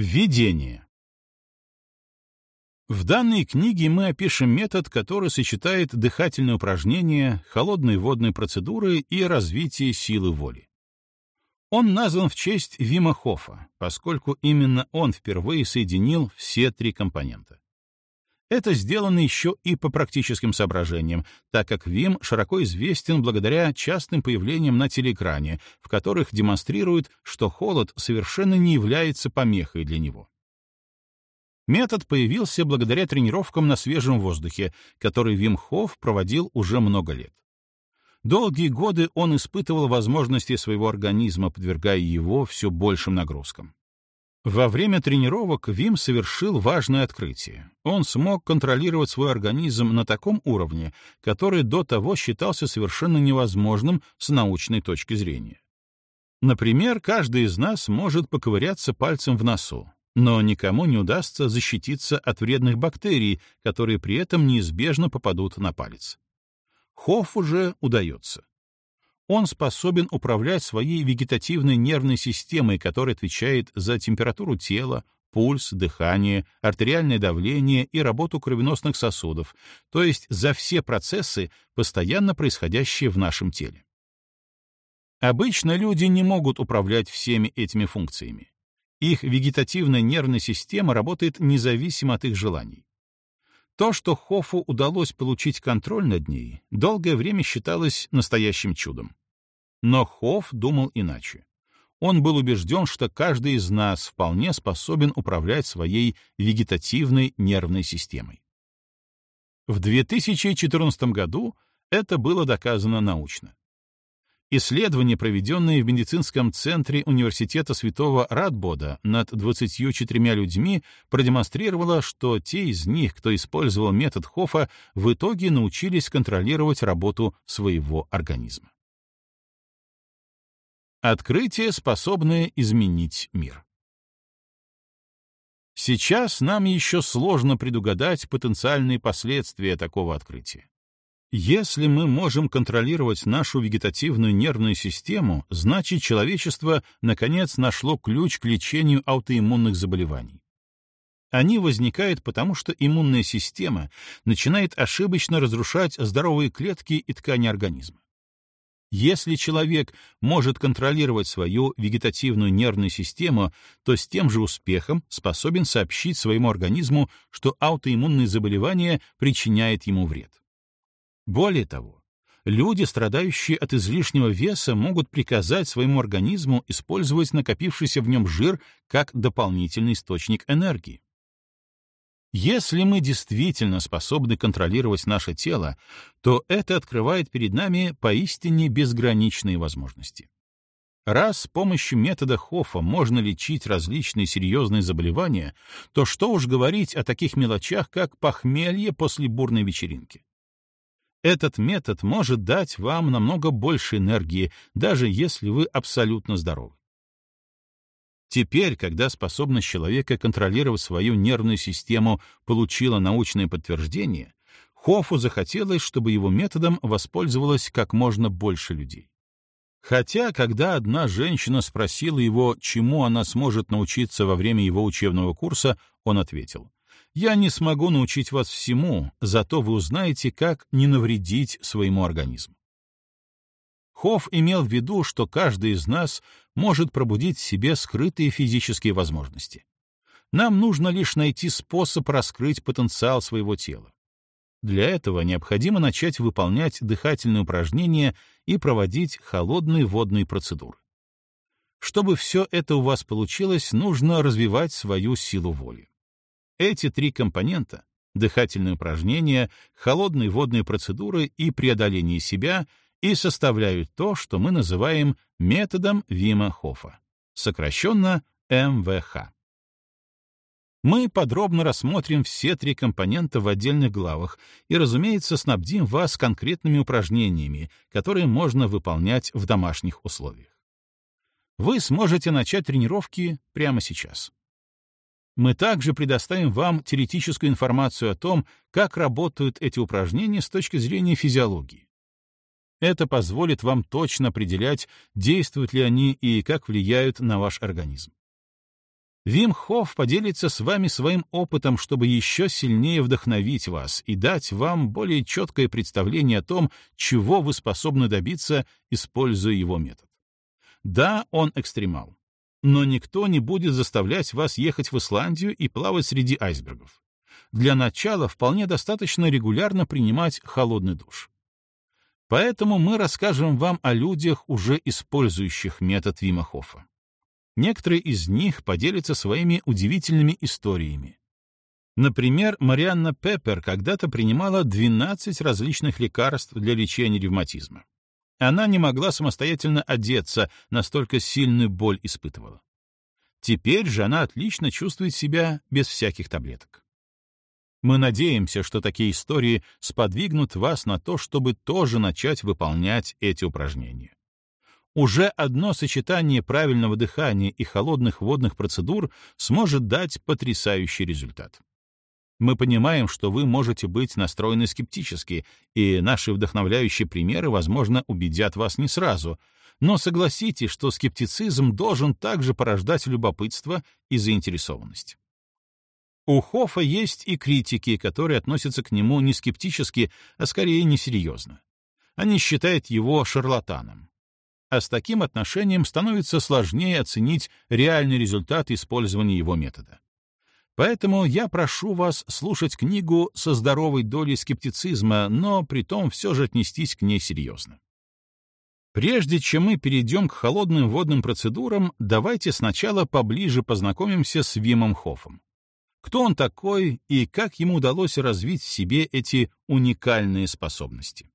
Введение. В данной книге мы опишем метод, который сочетает дыхательные упражнения, холодные водные процедуры и развитие силы воли. Он назван в честь Вима Хофа, поскольку именно он впервые соединил все три компонента. Это сделано еще и по практическим соображениям, так как Вим широко известен благодаря частым появлениям на телеэкране, в которых демонстрирует, что холод совершенно не является помехой для него. Метод появился благодаря тренировкам на свежем воздухе, который Вим Хоф проводил уже много лет. Долгие годы он испытывал возможности своего организма, подвергая его все большим нагрузкам. Во время тренировок Вим совершил важное открытие. Он смог контролировать свой организм на таком уровне, который до того считался совершенно невозможным с научной точки зрения. Например, каждый из нас может поковыряться пальцем в носу, но никому не удастся защититься от вредных бактерий, которые при этом неизбежно попадут на палец. Хофф уже удается он способен управлять своей вегетативной нервной системой, которая отвечает за температуру тела, пульс, дыхание, артериальное давление и работу кровеносных сосудов, то есть за все процессы, постоянно происходящие в нашем теле. Обычно люди не могут управлять всеми этими функциями. Их вегетативная нервная система работает независимо от их желаний. То, что Хофу удалось получить контроль над ней, долгое время считалось настоящим чудом. Но Хофф думал иначе. Он был убежден, что каждый из нас вполне способен управлять своей вегетативной нервной системой. В 2014 году это было доказано научно. Исследование, проведенное в медицинском центре Университета Святого Радбода над 24 людьми, продемонстрировало, что те из них, кто использовал метод Хоффа, в итоге научились контролировать работу своего организма. Открытие, способное изменить мир. Сейчас нам еще сложно предугадать потенциальные последствия такого открытия. Если мы можем контролировать нашу вегетативную нервную систему, значит человечество наконец нашло ключ к лечению аутоиммунных заболеваний. Они возникают потому, что иммунная система начинает ошибочно разрушать здоровые клетки и ткани организма. Если человек может контролировать свою вегетативную нервную систему, то с тем же успехом способен сообщить своему организму, что аутоиммунное заболевание причиняет ему вред. Более того, люди, страдающие от излишнего веса, могут приказать своему организму использовать накопившийся в нем жир как дополнительный источник энергии. Если мы действительно способны контролировать наше тело, то это открывает перед нами поистине безграничные возможности. Раз с помощью метода Хоффа можно лечить различные серьезные заболевания, то что уж говорить о таких мелочах, как похмелье после бурной вечеринки. Этот метод может дать вам намного больше энергии, даже если вы абсолютно здоровы. Теперь, когда способность человека контролировать свою нервную систему получила научное подтверждение, Хофу захотелось, чтобы его методом воспользовалось как можно больше людей. Хотя, когда одна женщина спросила его, чему она сможет научиться во время его учебного курса, он ответил, «Я не смогу научить вас всему, зато вы узнаете, как не навредить своему организму». Хофф имел в виду, что каждый из нас может пробудить в себе скрытые физические возможности. Нам нужно лишь найти способ раскрыть потенциал своего тела. Для этого необходимо начать выполнять дыхательные упражнения и проводить холодные водные процедуры. Чтобы все это у вас получилось, нужно развивать свою силу воли. Эти три компонента — дыхательные упражнения, холодные водные процедуры и преодоление себя — и составляют то, что мы называем методом Вима Хофа, сокращенно МВХ. Мы подробно рассмотрим все три компонента в отдельных главах и, разумеется, снабдим вас конкретными упражнениями, которые можно выполнять в домашних условиях. Вы сможете начать тренировки прямо сейчас. Мы также предоставим вам теоретическую информацию о том, как работают эти упражнения с точки зрения физиологии. Это позволит вам точно определять, действуют ли они и как влияют на ваш организм. Вим Хофф поделится с вами своим опытом, чтобы еще сильнее вдохновить вас и дать вам более четкое представление о том, чего вы способны добиться, используя его метод. Да, он экстремал. Но никто не будет заставлять вас ехать в Исландию и плавать среди айсбергов. Для начала вполне достаточно регулярно принимать холодный душ. Поэтому мы расскажем вам о людях, уже использующих метод Вима Хоффа. Некоторые из них поделятся своими удивительными историями. Например, Марианна Пеппер когда-то принимала 12 различных лекарств для лечения ревматизма. Она не могла самостоятельно одеться, настолько сильную боль испытывала. Теперь же она отлично чувствует себя без всяких таблеток. Мы надеемся, что такие истории сподвигнут вас на то, чтобы тоже начать выполнять эти упражнения. Уже одно сочетание правильного дыхания и холодных водных процедур сможет дать потрясающий результат. Мы понимаем, что вы можете быть настроены скептически, и наши вдохновляющие примеры, возможно, убедят вас не сразу, но согласитесь, что скептицизм должен также порождать любопытство и заинтересованность. У Хофа есть и критики, которые относятся к нему не скептически, а скорее несерьезно. Они считают его шарлатаном а с таким отношением становится сложнее оценить реальный результат использования его метода. Поэтому я прошу вас слушать книгу со здоровой долей скептицизма, но при том все же отнестись к ней серьезно. Прежде чем мы перейдем к холодным водным процедурам, давайте сначала поближе познакомимся с Вимом Хоффом. Кто он такой и как ему удалось развить в себе эти уникальные способности?